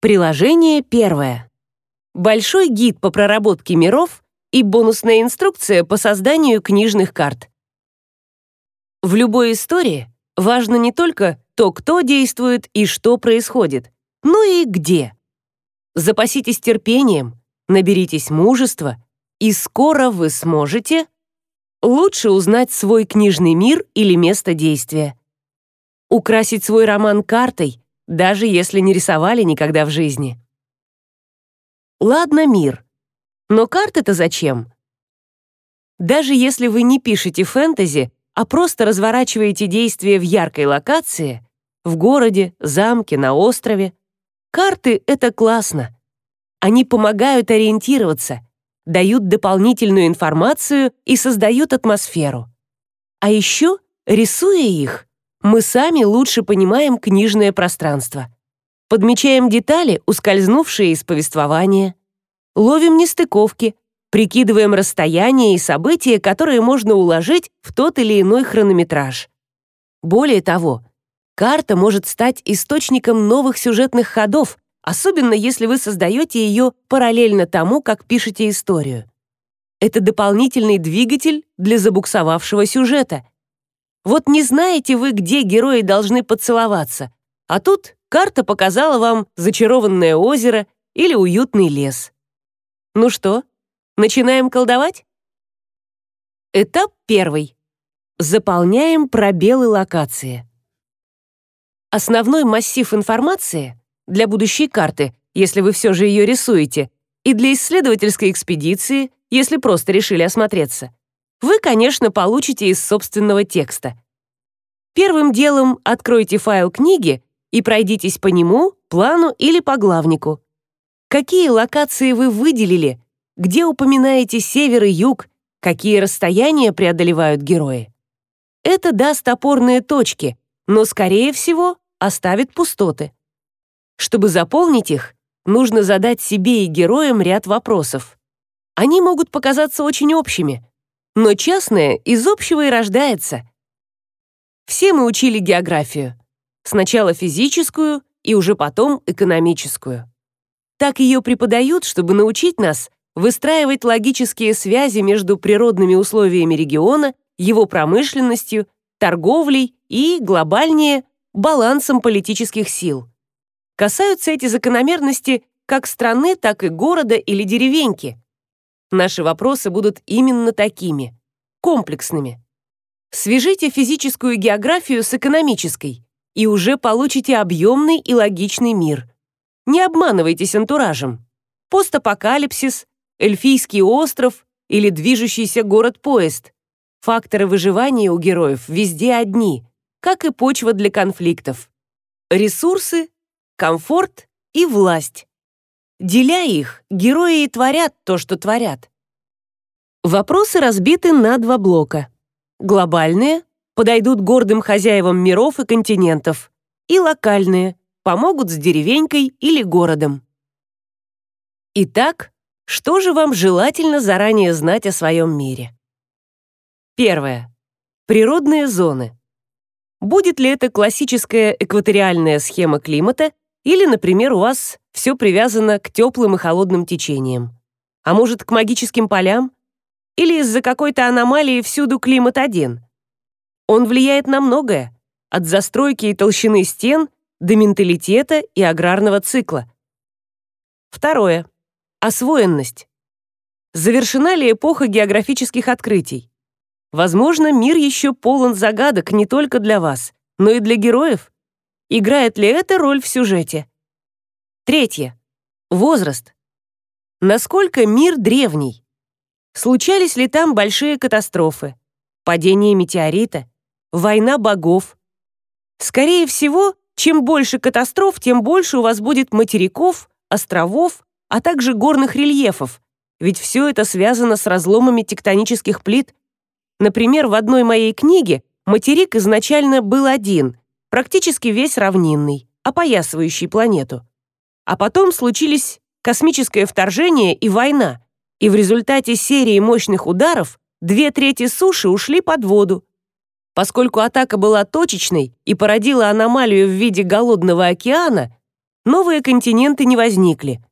Приложение первое. Большой гид по проработке миров и бонусная инструкция по созданию книжных карт. В любой истории важно не только то, кто действует и что происходит, но и где. Запаситесь терпением, наберитесь мужества, и скоро вы сможете лучше узнать свой книжный мир или место действия. Украсить свой роман картой, даже если не рисовали никогда в жизни. Ладно, мир. Но карты-то зачем? Даже если вы не пишете фэнтези, а просто разворачиваете действие в яркой локации, в городе, замке, на острове, карты — это классно. Они помогают ориентироваться, дают дополнительную информацию и создают атмосферу. А еще, рисуя их, мы сами лучше понимаем книжное пространство. Подмечаем детали, ускользнувшие из повествования, ловим нестыковки, прикидываем расстояние и события, которые можно уложить в тот или иной хронометраж. Более того, карта может стать источником новых сюжетных ходов, особенно если вы создаете ее параллельно тому, как пишете историю. Это дополнительный двигатель для забуксовавшего сюжета. Вот не знаете вы, где герои должны поцеловаться, а тут карта показала вам зачарованное озеро или уютный лес. Ну что, начинаем колдовать? Этап первый. Заполняем пробелы локации. Основной массив информации для будущей карты, если вы все же ее рисуете, и для исследовательской экспедиции, если просто решили осмотреться, вы, конечно, получите из собственного текста. Первым делом откройте файл книги и пройдитесь по нему, плану или по главнику. Какие локации вы выделили, где упоминаете север и юг, какие расстояния преодолевают герои. Это даст опорные точки, но, скорее всего, оставит пустоты. Чтобы заполнить их, нужно задать себе и героям ряд вопросов. Они могут показаться очень общими, но частное из общего и рождается. Все мы учили географию. Сначала физическую и уже потом экономическую. Так ее преподают, чтобы научить нас выстраивать логические связи между природными условиями региона, его промышленностью, торговлей и, глобальнее, балансом политических сил. Касаются эти закономерности как страны, так и города или деревеньки. Наши вопросы будут именно такими, комплексными. Свяжите физическую географию с экономической, и уже получите объемный и логичный мир. Не обманывайтесь антуражем. Постапокалипсис, эльфийский остров или движущийся город-поезд. Факторы выживания у героев везде одни, как и почва для конфликтов. Ресурсы комфорт и власть. Деля их, герои и творят то, что творят. Вопросы разбиты на два блока. Глобальные подойдут гордым хозяевам миров и континентов, и локальные помогут с деревенькой или городом. Итак, что же вам желательно заранее знать о своем мире? Первое. Природные зоны. Будет ли это классическая экваториальная схема климата или, например, у вас все привязано к теплым и холодным течениям. А может, к магическим полям? Или из-за какой-то аномалии всюду климат один? Он влияет на многое, от застройки и толщины стен до менталитета и аграрного цикла. Второе. Освоенность. Завершена ли эпоха географических открытий? Возможно, мир еще полон загадок не только для вас, но и для героев. Играет ли это роль в сюжете? Третье. Возраст. Насколько мир древний? Случались ли там большие катастрофы? Падение метеорита? Война богов? Скорее всего, чем больше катастроф, тем больше у вас будет материков, островов, а также горных рельефов, ведь все это связано с разломами тектонических плит. Например, в одной моей книге материк изначально был один, практически весь равнинный, опоясывающий планету. А потом случились космическое вторжение и война, и в результате серии мощных ударов две трети суши ушли под воду. Поскольку атака была точечной и породила аномалию в виде голодного океана, новые континенты не возникли.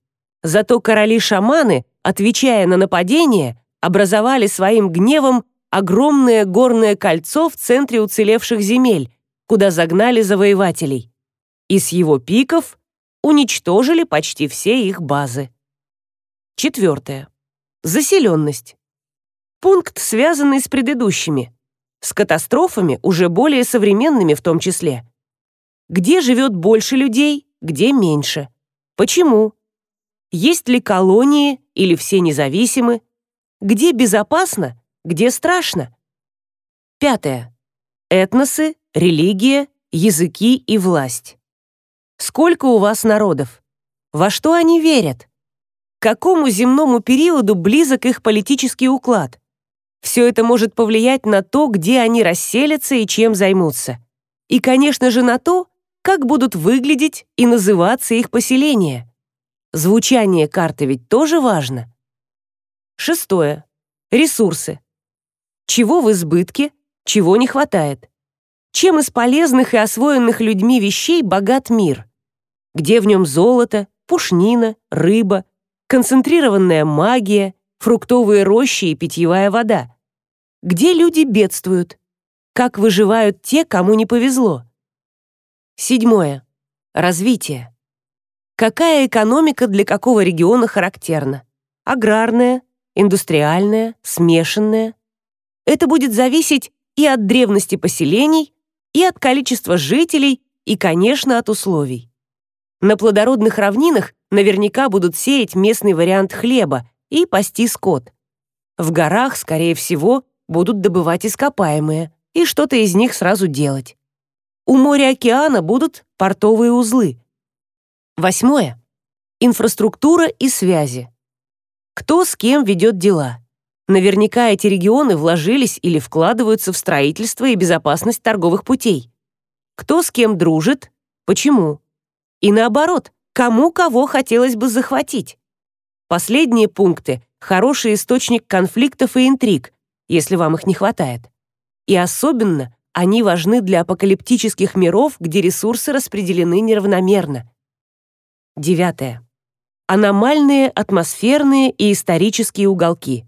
Зато короли-шаманы, отвечая на нападение, образовали своим гневом огромное горное кольцо в центре уцелевших земель, куда загнали завоевателей. И с его пиков уничтожили почти все их базы. Четвертое. Заселенность. Пункт, связанный с предыдущими. С катастрофами, уже более современными в том числе. Где живет больше людей, где меньше. Почему? Есть ли колонии или все независимы? Где безопасно, где страшно? Пятое. Этносы, религия, языки и власть. Сколько у вас народов? Во что они верят? К какому земному периоду близок их политический уклад? Все это может повлиять на то, где они расселятся и чем займутся. И, конечно же, на то, как будут выглядеть и называться их поселения. Звучание карты ведь тоже важно. Шестое. Ресурсы. Чего в избытке, чего не хватает. Чем из полезных и освоенных людьми вещей богат мир? Где в нем золото, пушнина, рыба, концентрированная магия, фруктовые рощи и питьевая вода? Где люди бедствуют? Как выживают те, кому не повезло? Седьмое. Развитие. Какая экономика для какого региона характерна? Аграрная, индустриальная, смешанная? Это будет зависеть и от древности поселений, и от количества жителей, и, конечно, от условий. На плодородных равнинах наверняка будут сеять местный вариант хлеба и пасти скот. В горах, скорее всего, будут добывать ископаемые и что-то из них сразу делать. У моря-океана будут портовые узлы. Восьмое. Инфраструктура и связи. Кто с кем ведет дела? Наверняка эти регионы вложились или вкладываются в строительство и безопасность торговых путей. Кто с кем дружит? Почему? И наоборот, кому кого хотелось бы захватить? Последние пункты – хороший источник конфликтов и интриг, если вам их не хватает. И особенно они важны для апокалиптических миров, где ресурсы распределены неравномерно. Девятое. Аномальные атмосферные и исторические уголки.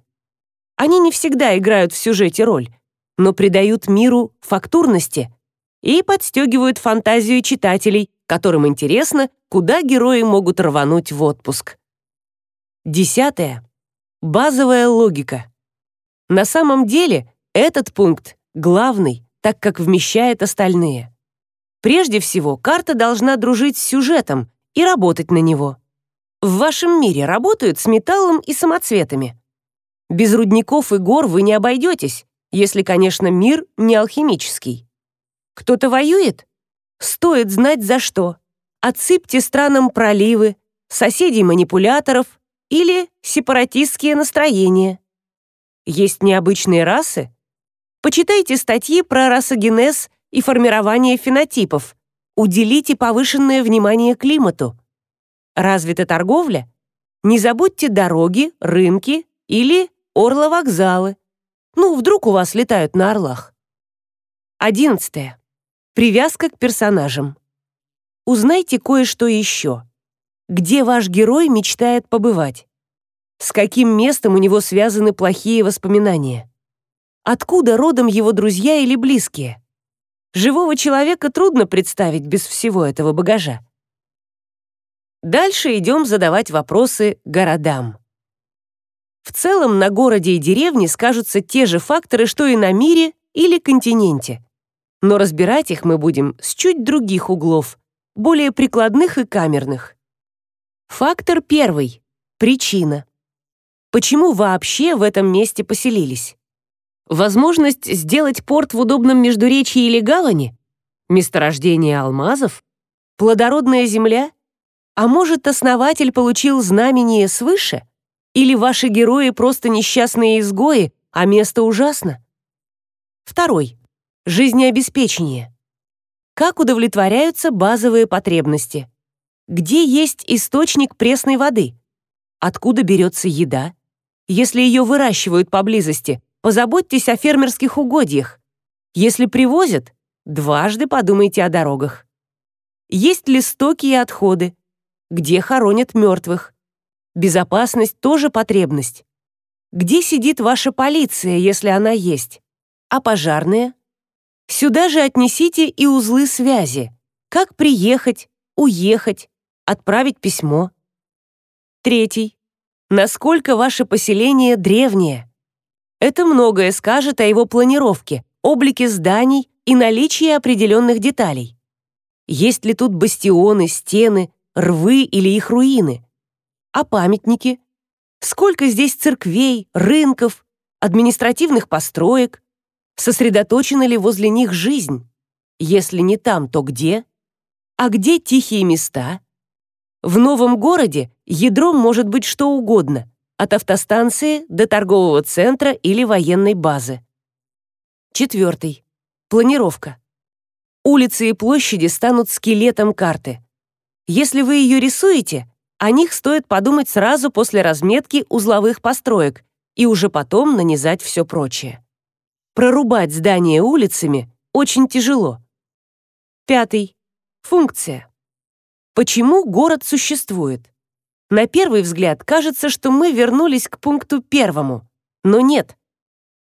Они не всегда играют в сюжете роль, но придают миру фактурности и подстегивают фантазию читателей, которым интересно, куда герои могут рвануть в отпуск. Десятое. Базовая логика. На самом деле, этот пункт главный, так как вмещает остальные. Прежде всего, карта должна дружить с сюжетом и работать на него. В вашем мире работают с металлом и самоцветами. Без рудников и гор вы не обойдетесь, если, конечно, мир не алхимический. Кто-то воюет? Стоит знать за что. Отсыпьте странам проливы, соседей-манипуляторов или сепаратистские настроения. Есть необычные расы? Почитайте статьи про расогенез и формирование фенотипов. Уделите повышенное внимание климату. Развита торговля? Не забудьте дороги, рынки или орловокзалы. Ну, вдруг у вас летают на орлах. Одиннадцатое. Привязка к персонажам. Узнайте кое-что еще. Где ваш герой мечтает побывать? С каким местом у него связаны плохие воспоминания? Откуда родом его друзья или близкие? Живого человека трудно представить без всего этого багажа. Дальше идем задавать вопросы городам. В целом на городе и деревне скажутся те же факторы, что и на мире или континенте. Но разбирать их мы будем с чуть других углов, более прикладных и камерных. Фактор первый — причина. Почему вообще в этом месте поселились? Возможность сделать порт в удобном междуречии или гавани? Месторождение алмазов? Плодородная земля? А может, основатель получил знамение свыше? Или ваши герои просто несчастные изгои, а место ужасно? Второй. Жизнеобеспечение. Как удовлетворяются базовые потребности? Где есть источник пресной воды? Откуда берется еда? Если ее выращивают поблизости, позаботьтесь о фермерских угодьях. Если привозят, дважды подумайте о дорогах. Есть ли стоки и отходы? где хоронят мертвых. Безопасность тоже потребность. Где сидит ваша полиция, если она есть? А пожарные? Сюда же отнесите и узлы связи. Как приехать, уехать, отправить письмо. Третий. Насколько ваше поселение древнее? Это многое скажет о его планировке, облике зданий и наличии определенных деталей. Есть ли тут бастионы, стены, рвы или их руины? А памятники? Сколько здесь церквей, рынков, административных построек? Сосредоточена ли возле них жизнь? Если не там, то где? А где тихие места? В новом городе ядром может быть что угодно, от автостанции до торгового центра или военной базы. Четвертый. Планировка. Улицы и площади станут скелетом карты. Если вы ее рисуете, о них стоит подумать сразу после разметки узловых построек и уже потом нанизать все прочее. Прорубать здание улицами очень тяжело. Пятый. Функция. Почему город существует? На первый взгляд кажется, что мы вернулись к пункту первому, но нет.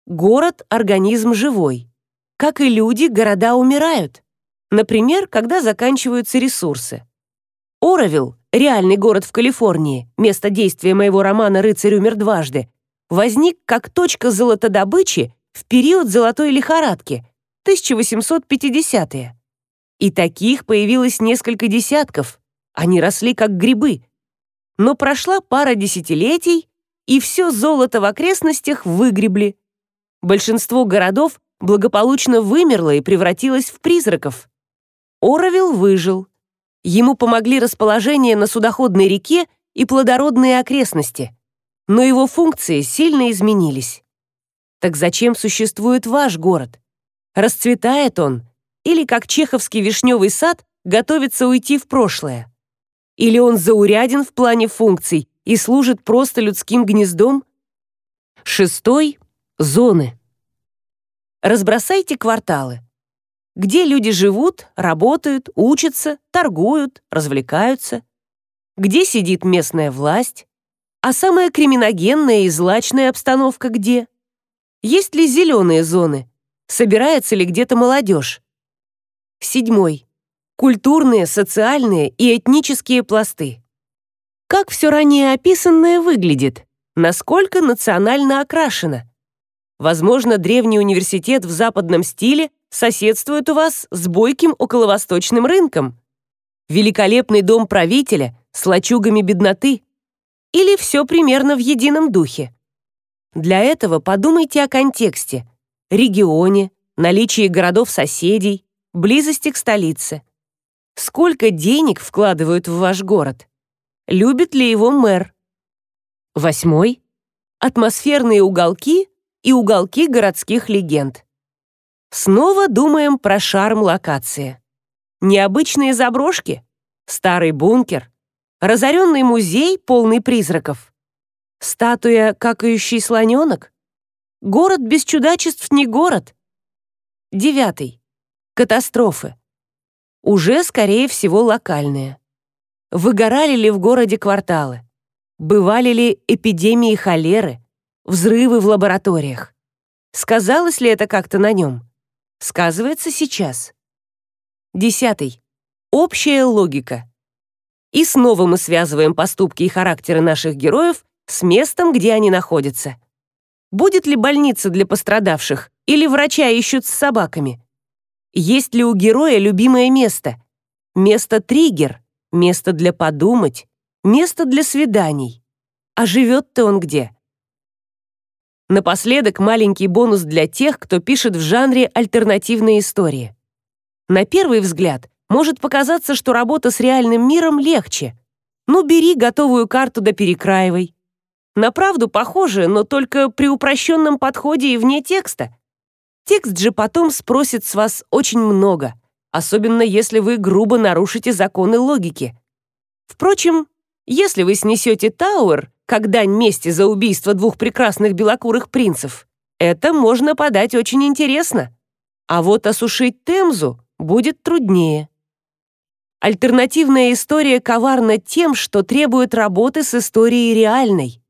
Город — организм живой. Как и люди, города умирают. Например, когда заканчиваются ресурсы. Оровилл, реальный город в Калифорнии, место действия моего романа «Рыцарь умер дважды», возник как точка золотодобычи в период золотой лихорадки, 1850-е. И таких появилось несколько десятков. Они росли как грибы. Но прошла пара десятилетий, и все золото в окрестностях выгребли. Большинство городов благополучно вымерло и превратилось в призраков. Оровилл выжил. Ему помогли расположение на судоходной реке и плодородные окрестности. Но его функции сильно изменились. Так зачем существует ваш город? Расцветает он или, как чеховский вишневый сад, готовится уйти в прошлое? Или он зауряден в плане функций и служит просто людским гнездом? Шестой — зоны. Разбросайте кварталы. Где люди живут, работают, учатся, торгуют, развлекаются. Где сидит местная власть? А самая криминогенная и злачная обстановка где? Есть ли зеленые зоны? Собирается ли где-то молодежь? Седьмой. Культурные, социальные и этнические пласты. Как все ранее описанное выглядит? Насколько национально окрашено? Возможно, древний университет в западном стиле соседствует у вас с бойким околовосточным рынком. Великолепный дом правителя с лачугами бедноты. Или все примерно в едином духе. Для этого подумайте о контексте, регионе, наличии городов-соседей, близости к столице. Сколько денег вкладывают в ваш город? Любит ли его мэр? Восьмой. Атмосферные уголки и уголки городских легенд. Снова думаем про шарм локации. Необычные заброшки, старый бункер, разоренный музей, полный призраков, статуя какающий слоненок, город без чудачеств не город. Девятый. Катастрофы. Уже, скорее всего, локальные. Выгорали ли в городе кварталы? Бывали ли эпидемии холеры? Взрывы в лабораториях? Сказалось ли это как-то на нем? Сказывается сейчас. Десятый. Общая логика. И снова мы связываем поступки и характеры наших героев с местом, где они находятся. Будет ли больница для пострадавших или врача ищут с собаками? Есть ли у героя любимое место? Место-триггер, место для подумать, место для свиданий. А живет-то он где? Напоследок маленький бонус для тех, кто пишет в жанре альтернативные истории. На первый взгляд может показаться, что работа с реальным миром легче. Ну, бери готовую карту да перекраивай. На правду похоже, но только при упрощенном подходе и вне текста. Текст же потом спросит с вас очень много, особенно если вы грубо нарушите законы логики. Впрочем, если вы снесете Тауэр, как дань мести за убийство двух прекрасных белокурых принцев, это можно подать очень интересно. А вот осушить Темзу будет труднее. Альтернативная история коварна тем, что требует работы с историей реальной.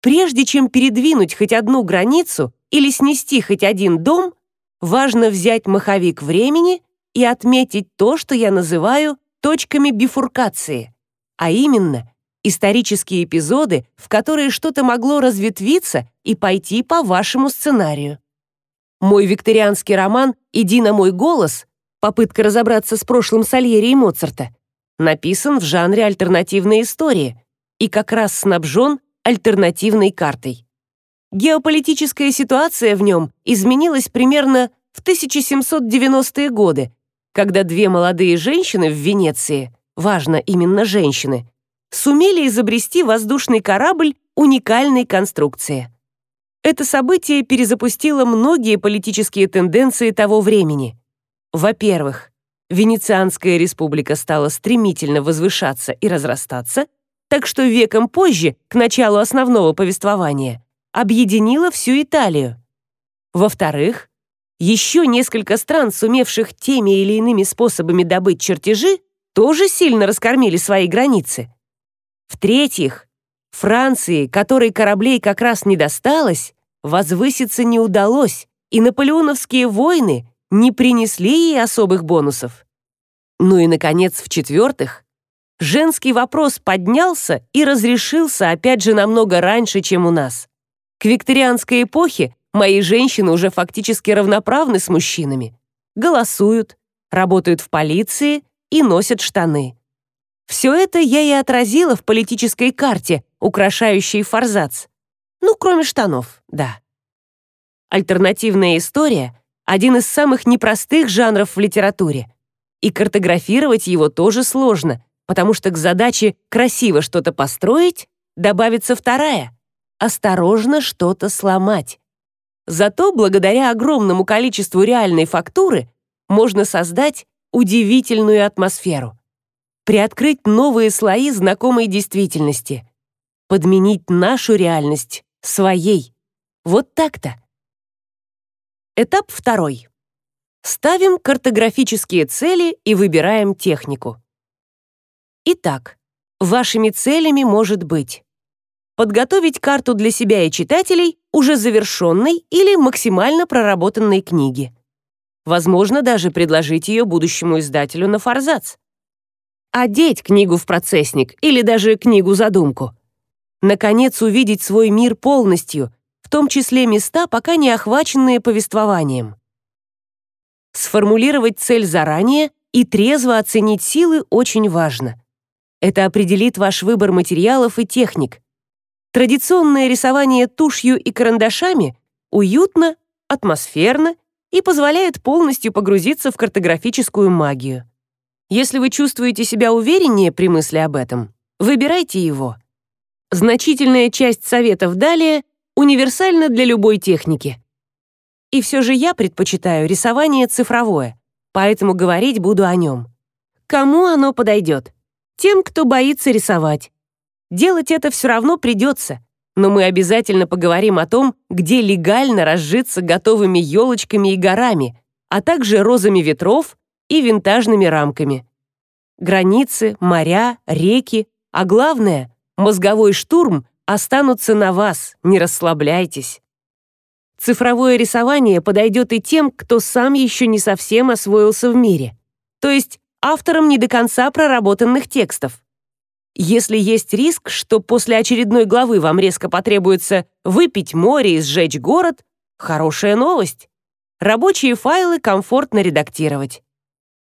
Прежде чем передвинуть хоть одну границу или снести хоть один дом, важно взять маховик времени и отметить то, что я называю точками бифуркации, а именно исторические эпизоды, в которые что-то могло разветвиться и пойти по вашему сценарию. Мой викторианский роман «Иди на мой голос» попытка разобраться с прошлым Сальери и Моцарта, написан в жанре альтернативной истории и как раз снабжен альтернативной картой. Геополитическая ситуация в нем изменилась примерно в 1790-е годы, когда две молодые женщины в Венеции, важно именно женщины, сумели изобрести воздушный корабль уникальной конструкции. Это событие перезапустило многие политические тенденции того времени. Во-первых, Венецианская республика стала стремительно возвышаться и разрастаться, так что веком позже, к началу основного повествования, объединила всю Италию. Во-вторых, еще несколько стран, сумевших теми или иными способами добыть чертежи, тоже сильно раскормили свои границы. В-третьих, Франции, которой кораблей как раз не досталось, возвыситься не удалось, и наполеоновские войны не принесли ей особых бонусов. Ну и, наконец, в-четвертых, женский вопрос поднялся и разрешился опять же намного раньше, чем у нас. К викторианской эпохе Мои женщины уже фактически равноправны с мужчинами. Голосуют, работают в полиции и носят штаны. Все это я и отразила в политической карте, украшающей форзац. Ну, кроме штанов, да. Альтернативная история — один из самых непростых жанров в литературе. И картографировать его тоже сложно, потому что к задаче красиво что-то построить добавится вторая — осторожно что-то сломать. Зато благодаря огромному количеству реальной фактуры можно создать удивительную атмосферу. Приоткрыть новые слои знакомой действительности. Подменить нашу реальность своей. Вот так-то. Этап второй. Ставим картографические цели и выбираем технику. Итак, вашими целями может быть подготовить карту для себя и читателей уже завершенной или максимально проработанной книги. Возможно, даже предложить ее будущему издателю на форзац. Одеть книгу в процессник или даже книгу-задумку. Наконец, увидеть свой мир полностью, в том числе места, пока не охваченные повествованием. Сформулировать цель заранее и трезво оценить силы очень важно. Это определит ваш выбор материалов и техник, Традиционное рисование тушью и карандашами уютно, атмосферно и позволяет полностью погрузиться в картографическую магию. Если вы чувствуете себя увереннее при мысли об этом, выбирайте его. Значительная часть советов далее универсальна для любой техники. И все же я предпочитаю рисование цифровое, поэтому говорить буду о нем. Кому оно подойдет? Тем, кто боится рисовать. Делать это все равно придется, но мы обязательно поговорим о том, где легально разжиться готовыми елочками и горами, а также розами ветров и винтажными рамками. Границы, моря, реки, а главное, мозговой штурм останутся на вас, не расслабляйтесь. Цифровое рисование подойдет и тем, кто сам еще не совсем освоился в мире, то есть авторам не до конца проработанных текстов. Если есть риск, что после очередной главы вам резко потребуется выпить море и сжечь город, хорошая новость. Рабочие файлы комфортно редактировать.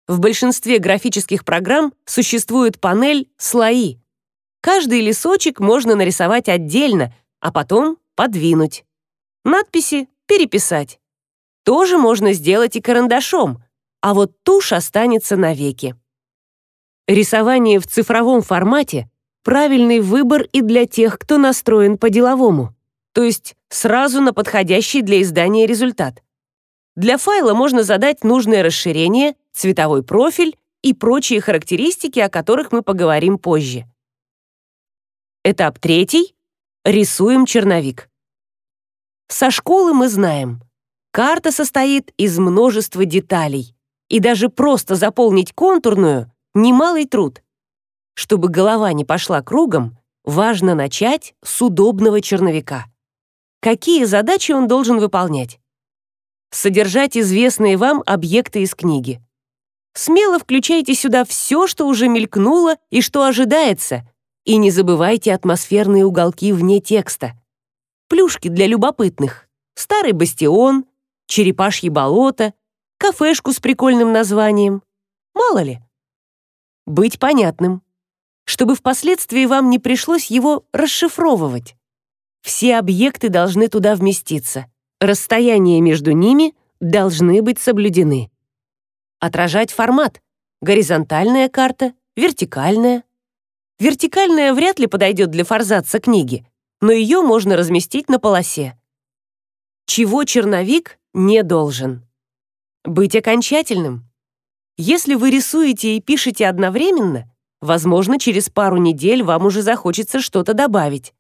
В большинстве графических программ существует панель «Слои». Каждый листочек можно нарисовать отдельно, а потом подвинуть. Надписи переписать. Тоже можно сделать и карандашом, а вот тушь останется навеки. Рисование в цифровом формате — правильный выбор и для тех, кто настроен по-деловому, то есть сразу на подходящий для издания результат. Для файла можно задать нужное расширение, цветовой профиль и прочие характеристики, о которых мы поговорим позже. Этап третий. Рисуем черновик. Со школы мы знаем, карта состоит из множества деталей, и даже просто заполнить контурную Немалый труд. Чтобы голова не пошла кругом, важно начать с удобного черновика. Какие задачи он должен выполнять? Содержать известные вам объекты из книги. Смело включайте сюда все, что уже мелькнуло и что ожидается, и не забывайте атмосферные уголки вне текста. Плюшки для любопытных. Старый бастион, черепашье болото, кафешку с прикольным названием. Мало ли. Быть понятным. Чтобы впоследствии вам не пришлось его расшифровывать. Все объекты должны туда вместиться. Расстояния между ними должны быть соблюдены. Отражать формат. Горизонтальная карта, вертикальная. Вертикальная вряд ли подойдет для форзаца книги, но ее можно разместить на полосе. Чего черновик не должен? Быть окончательным. Если вы рисуете и пишете одновременно, возможно, через пару недель вам уже захочется что-то добавить.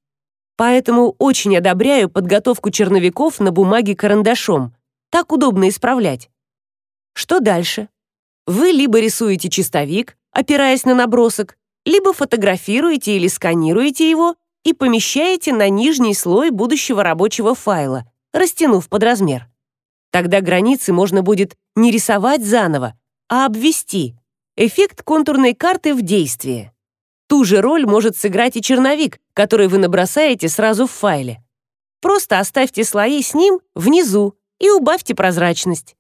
Поэтому очень одобряю подготовку черновиков на бумаге карандашом. Так удобно исправлять. Что дальше? Вы либо рисуете чистовик, опираясь на набросок, либо фотографируете или сканируете его и помещаете на нижний слой будущего рабочего файла, растянув под размер. Тогда границы можно будет не рисовать заново, а обвести. Эффект контурной карты в действии. Ту же роль может сыграть и черновик, который вы набросаете сразу в файле. Просто оставьте слои с ним внизу и убавьте прозрачность.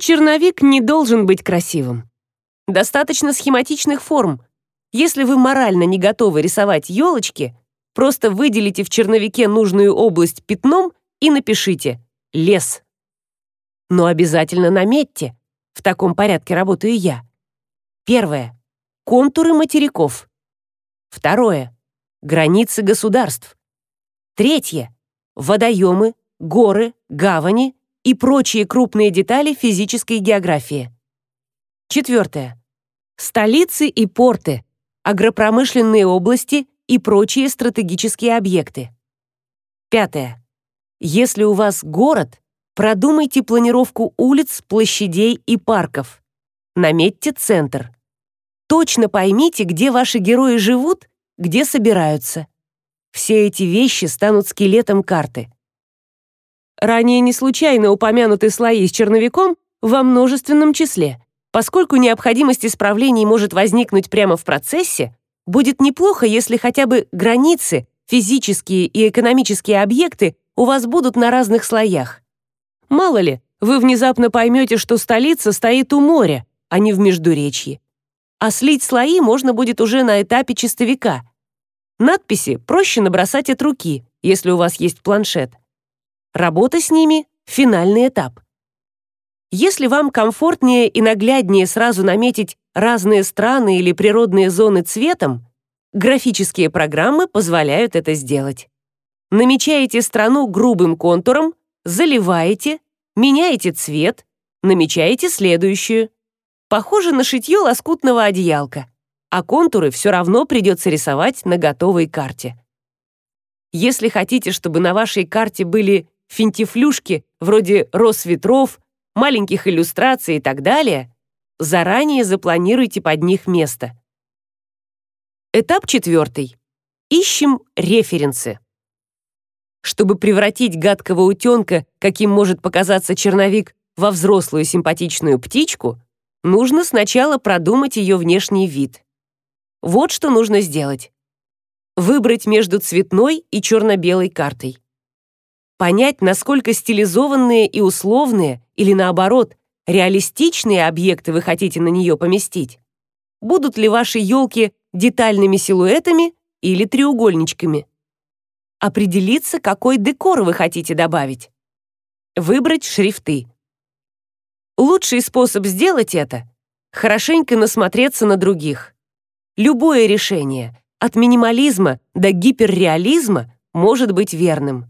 Черновик не должен быть красивым. Достаточно схематичных форм. Если вы морально не готовы рисовать елочки, просто выделите в черновике нужную область пятном и напишите «лес». Но обязательно наметьте. В таком порядке работаю я. Первое. Контуры материков. Второе. Границы государств. Третье. Водоемы, горы, гавани и прочие крупные детали физической географии. Четвертое. Столицы и порты, агропромышленные области и прочие стратегические объекты. Пятое. Если у вас город, продумайте планировку улиц, площадей и парков. Наметьте центр. Точно поймите, где ваши герои живут, где собираются. Все эти вещи станут скелетом карты. Ранее не случайно упомянуты слои с черновиком во множественном числе. Поскольку необходимость исправлений может возникнуть прямо в процессе, будет неплохо, если хотя бы границы, физические и экономические объекты у вас будут на разных слоях. Мало ли, вы внезапно поймете, что столица стоит у моря, а не в Междуречье а слить слои можно будет уже на этапе чистовика. Надписи проще набросать от руки, если у вас есть планшет. Работа с ними — финальный этап. Если вам комфортнее и нагляднее сразу наметить разные страны или природные зоны цветом, графические программы позволяют это сделать. Намечаете страну грубым контуром, заливаете, меняете цвет, намечаете следующую — Похоже на шитье лоскутного одеялка, а контуры все равно придется рисовать на готовой карте. Если хотите, чтобы на вашей карте были финтифлюшки вроде роз ветров, маленьких иллюстраций и так далее, заранее запланируйте под них место. Этап четвертый. Ищем референсы. Чтобы превратить гадкого утенка, каким может показаться черновик, во взрослую симпатичную птичку, нужно сначала продумать ее внешний вид. Вот что нужно сделать. Выбрать между цветной и черно-белой картой. Понять, насколько стилизованные и условные, или наоборот, реалистичные объекты вы хотите на нее поместить. Будут ли ваши елки детальными силуэтами или треугольничками. Определиться, какой декор вы хотите добавить. Выбрать шрифты. Лучший способ сделать это — хорошенько насмотреться на других. Любое решение, от минимализма до гиперреализма, может быть верным.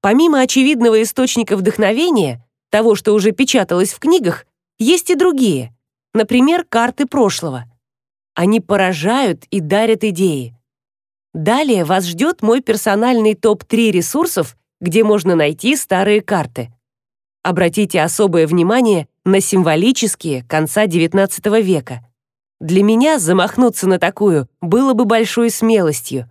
Помимо очевидного источника вдохновения, того, что уже печаталось в книгах, есть и другие, например, карты прошлого. Они поражают и дарят идеи. Далее вас ждет мой персональный топ-3 ресурсов, где можно найти старые карты. Обратите особое внимание на символические конца XIX века. Для меня замахнуться на такую было бы большой смелостью.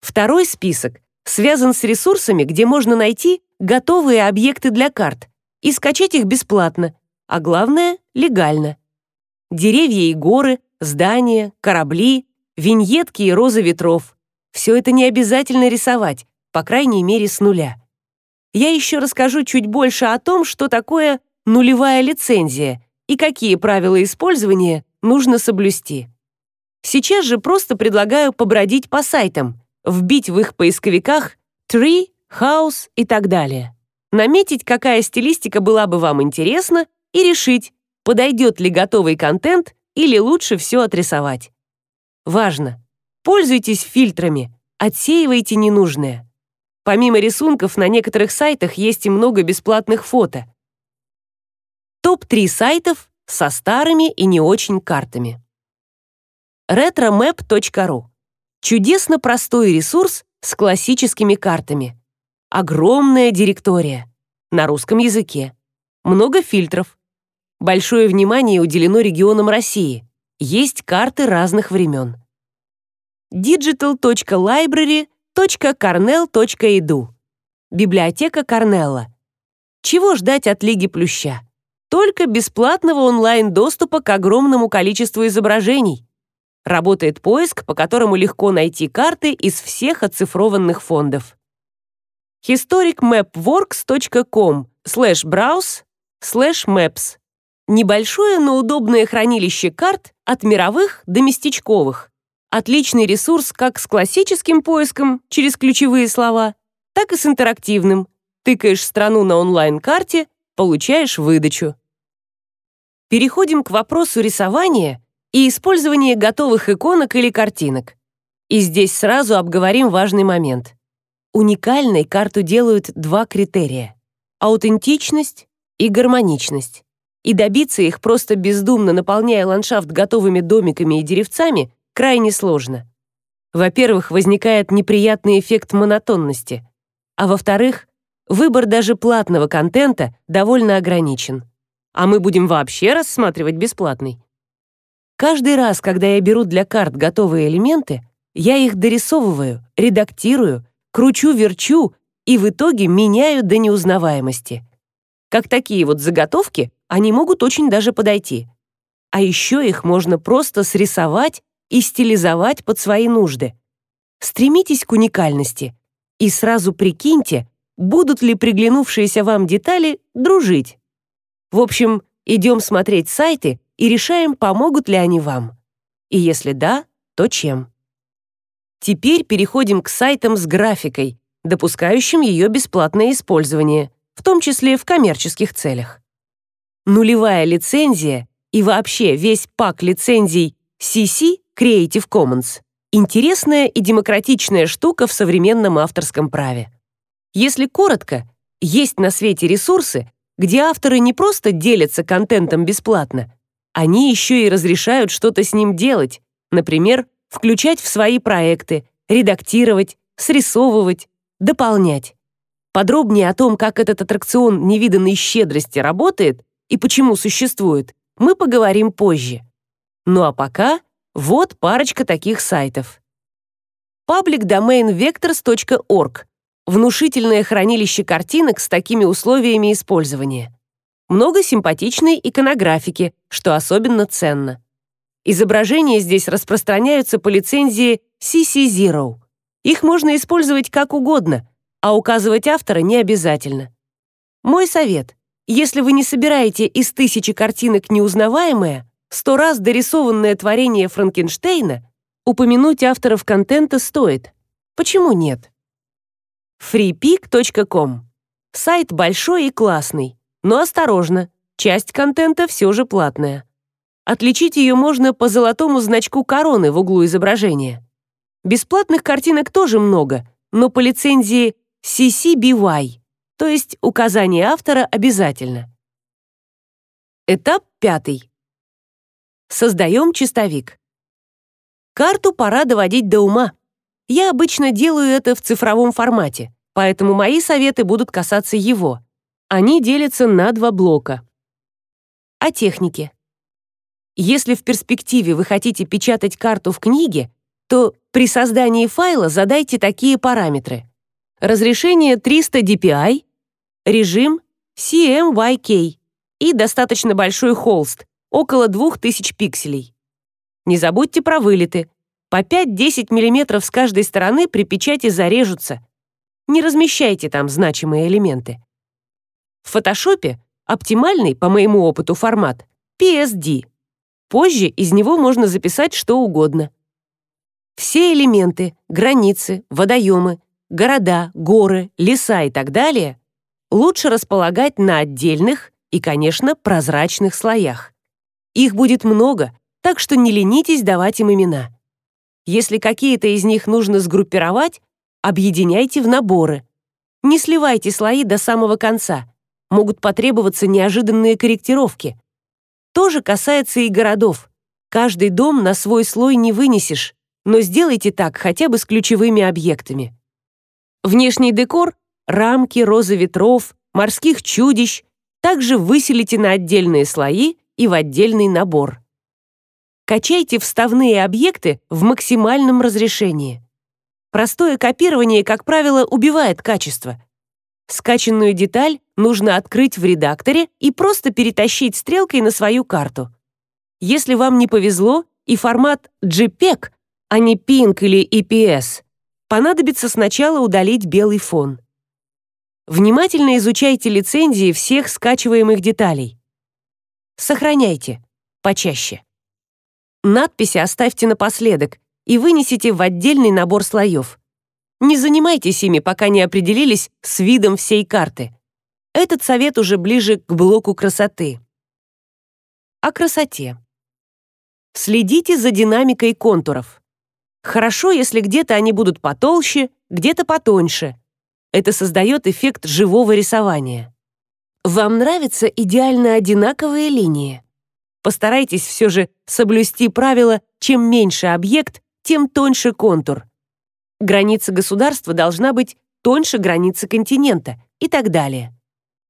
Второй список связан с ресурсами, где можно найти готовые объекты для карт и скачать их бесплатно, а главное — легально. Деревья и горы, здания, корабли, виньетки и розы ветров. Все это не обязательно рисовать, по крайней мере, с нуля. Я еще расскажу чуть больше о том, что такое нулевая лицензия и какие правила использования нужно соблюсти. Сейчас же просто предлагаю побродить по сайтам, вбить в их поисковиках tree, house и так далее. Наметить, какая стилистика была бы вам интересна, и решить, подойдет ли готовый контент или лучше все отрисовать. Важно. Пользуйтесь фильтрами, отсеивайте ненужное. Помимо рисунков, на некоторых сайтах есть и много бесплатных фото. Топ-3 сайтов со старыми и не очень картами. retromap.ru Чудесно простой ресурс с классическими картами. Огромная директория. На русском языке. Много фильтров. Большое внимание уделено регионам России. Есть карты разных времен. digital.library.cornell.edu Библиотека Корнелла. Чего ждать от Лиги Плюща? Только бесплатного онлайн-доступа к огромному количеству изображений. Работает поиск, по которому легко найти карты из всех оцифрованных фондов. historicmapworks.com browse maps Небольшое, но удобное хранилище карт от мировых до местечковых. Отличный ресурс как с классическим поиском через ключевые слова, так и с интерактивным. Тыкаешь страну на онлайн-карте, получаешь выдачу. Переходим к вопросу рисования и использование готовых иконок или картинок. И здесь сразу обговорим важный момент. Уникальной карту делают два критерия — аутентичность и гармоничность. И добиться их, просто бездумно наполняя ландшафт готовыми домиками и деревцами, крайне сложно. Во-первых, возникает неприятный эффект монотонности, а во-вторых, выбор даже платного контента довольно ограничен. А мы будем вообще рассматривать бесплатный. Каждый раз, когда я беру для карт готовые элементы, я их дорисовываю, редактирую, кручу-верчу и в итоге меняю до неузнаваемости. Как такие вот заготовки, они могут очень даже подойти. А еще их можно просто срисовать и стилизовать под свои нужды. Стремитесь к уникальности и сразу прикиньте, будут ли приглянувшиеся вам детали дружить. В общем, идем смотреть сайты и решаем, помогут ли они вам. И если да, то чем. Теперь переходим к сайтам с графикой, допускающим ее бесплатное использование, в том числе в коммерческих целях. Нулевая лицензия и вообще весь пак лицензий CC Creative Commons интересная и демократичная штука в современном авторском праве. Если коротко, есть на свете ресурсы, где авторы не просто делятся контентом бесплатно, они еще и разрешают что-то с ним делать, например, включать в свои проекты, редактировать, срисовывать, дополнять. Подробнее о том, как этот аттракцион невиданной щедрости работает и почему существует, мы поговорим позже. Ну а пока вот парочка таких сайтов. publicdomainvectors.org внушительное хранилище картинок с такими условиями использования много симпатичной иконографики, что особенно ценно. Изображения здесь распространяются по лицензии CC Zero. Их можно использовать как угодно, а указывать автора не обязательно. Мой совет. Если вы не собираете из тысячи картинок неузнаваемое, сто раз дорисованное творение Франкенштейна, упомянуть авторов контента стоит. Почему нет? freepeak.com. Сайт большой и классный. Но осторожно, часть контента все же платная. Отличить ее можно по золотому значку короны в углу изображения. Бесплатных картинок тоже много, но по лицензии CC то есть указание автора обязательно. Этап пятый. Создаем чистовик. Карту пора доводить до ума. Я обычно делаю это в цифровом формате, поэтому мои советы будут касаться его. Они делятся на два блока. О технике. Если в перспективе вы хотите печатать карту в книге, то при создании файла задайте такие параметры. Разрешение 300 dpi, режим CMYK и достаточно большой холст, около 2000 пикселей. Не забудьте про вылеты. По 5-10 мм с каждой стороны при печати зарежутся. Не размещайте там значимые элементы. В фотошопе оптимальный, по моему опыту, формат PSD. Позже из него можно записать что угодно. Все элементы, границы, водоемы, города, горы, леса и так далее лучше располагать на отдельных и, конечно, прозрачных слоях. Их будет много, так что не ленитесь давать им имена. Если какие-то из них нужно сгруппировать, объединяйте в наборы. Не сливайте слои до самого конца. Могут потребоваться неожиданные корректировки. То же касается и городов. Каждый дом на свой слой не вынесешь, но сделайте так хотя бы с ключевыми объектами. Внешний декор — рамки, розы ветров, морских чудищ — также выселите на отдельные слои и в отдельный набор. Качайте вставные объекты в максимальном разрешении. Простое копирование, как правило, убивает качество. Скачанную деталь нужно открыть в редакторе и просто перетащить стрелкой на свою карту. Если вам не повезло и формат JPEG, а не PNG или EPS, понадобится сначала удалить белый фон. Внимательно изучайте лицензии всех скачиваемых деталей. Сохраняйте почаще. Надписи оставьте напоследок и вынесите в отдельный набор слоев. Не занимайтесь ими, пока не определились с видом всей карты. Этот совет уже ближе к блоку красоты. О красоте. Следите за динамикой контуров. Хорошо, если где-то они будут потолще, где-то потоньше. Это создает эффект живого рисования. Вам нравятся идеально одинаковые линии? Постарайтесь все же соблюсти правило «чем меньше объект, тем тоньше контур». Граница государства должна быть тоньше границы континента и так далее.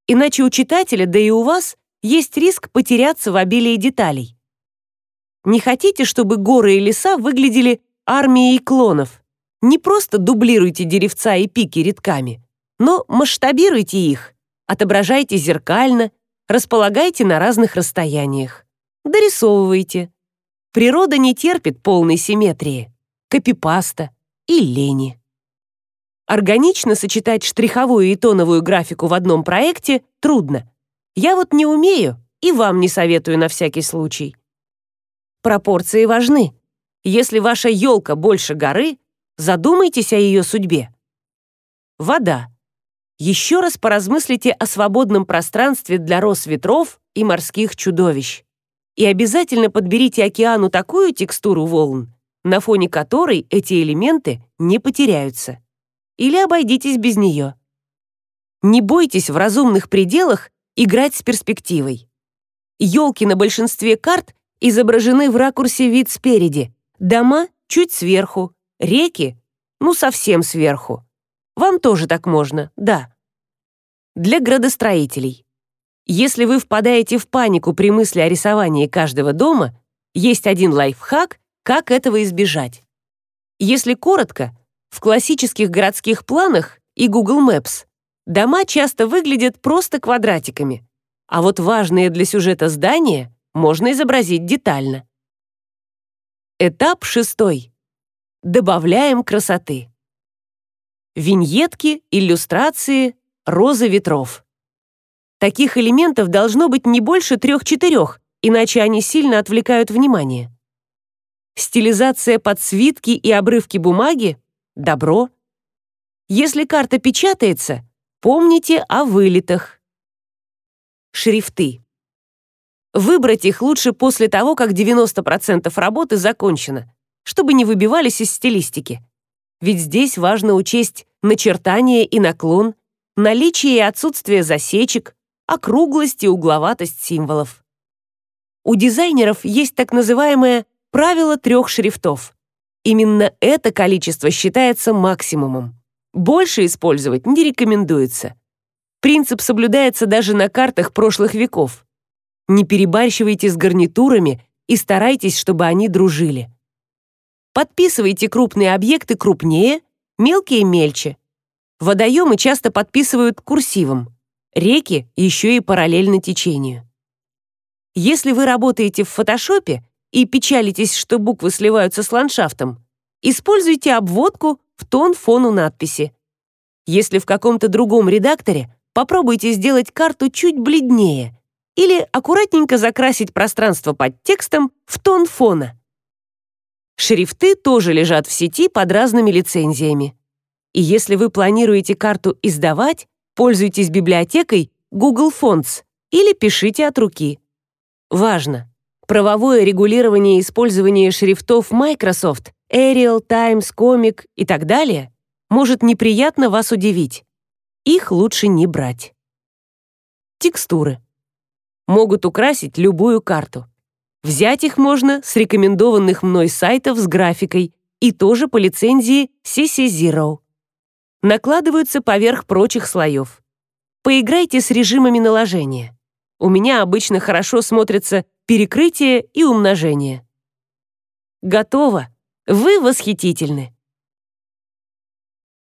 Иначе у читателя, да и у вас, есть риск потеряться в обилии деталей. Не хотите, чтобы горы и леса выглядели армией клонов? Не просто дублируйте деревца и пики редками, но масштабируйте их, отображайте зеркально, располагайте на разных расстояниях дорисовывайте. Природа не терпит полной симметрии, копипаста и лени. Органично сочетать штриховую и тоновую графику в одном проекте трудно. Я вот не умею и вам не советую на всякий случай. Пропорции важны. Если ваша елка больше горы, задумайтесь о ее судьбе. Вода. Еще раз поразмыслите о свободном пространстве для роз ветров и морских чудовищ. И обязательно подберите океану такую текстуру волн, на фоне которой эти элементы не потеряются. Или обойдитесь без нее. Не бойтесь в разумных пределах играть с перспективой. Елки на большинстве карт изображены в ракурсе вид спереди, дома чуть сверху, реки, ну совсем сверху. Вам тоже так можно, да. Для градостроителей. Если вы впадаете в панику при мысли о рисовании каждого дома, есть один лайфхак, как этого избежать. Если коротко, в классических городских планах и Google Maps дома часто выглядят просто квадратиками, а вот важные для сюжета здания можно изобразить детально. Этап шестой. Добавляем красоты. Виньетки, иллюстрации, розы ветров. Таких элементов должно быть не больше трех-четырех, иначе они сильно отвлекают внимание. Стилизация под свитки и обрывки бумаги — добро. Если карта печатается, помните о вылетах. Шрифты. Выбрать их лучше после того, как 90% работы закончено, чтобы не выбивались из стилистики. Ведь здесь важно учесть начертание и наклон, наличие и отсутствие засечек, округлость и угловатость символов. У дизайнеров есть так называемое правило трех шрифтов. Именно это количество считается максимумом. Больше использовать не рекомендуется. Принцип соблюдается даже на картах прошлых веков. Не перебарщивайте с гарнитурами и старайтесь, чтобы они дружили. Подписывайте крупные объекты крупнее, мелкие мельче. Водоемы часто подписывают курсивом, реки еще и параллельно течению. Если вы работаете в фотошопе и печалитесь, что буквы сливаются с ландшафтом, используйте обводку в тон фону надписи. Если в каком-то другом редакторе, попробуйте сделать карту чуть бледнее или аккуратненько закрасить пространство под текстом в тон фона. Шрифты тоже лежат в сети под разными лицензиями. И если вы планируете карту издавать, пользуйтесь библиотекой Google Fonts или пишите от руки. Важно! Правовое регулирование использования шрифтов Microsoft, Arial, Times, Comic и так далее может неприятно вас удивить. Их лучше не брать. Текстуры. Могут украсить любую карту. Взять их можно с рекомендованных мной сайтов с графикой и тоже по лицензии CC Zero. Накладываются поверх прочих слоев. Поиграйте с режимами наложения. У меня обычно хорошо смотрятся перекрытие и умножение. Готово. Вы восхитительны.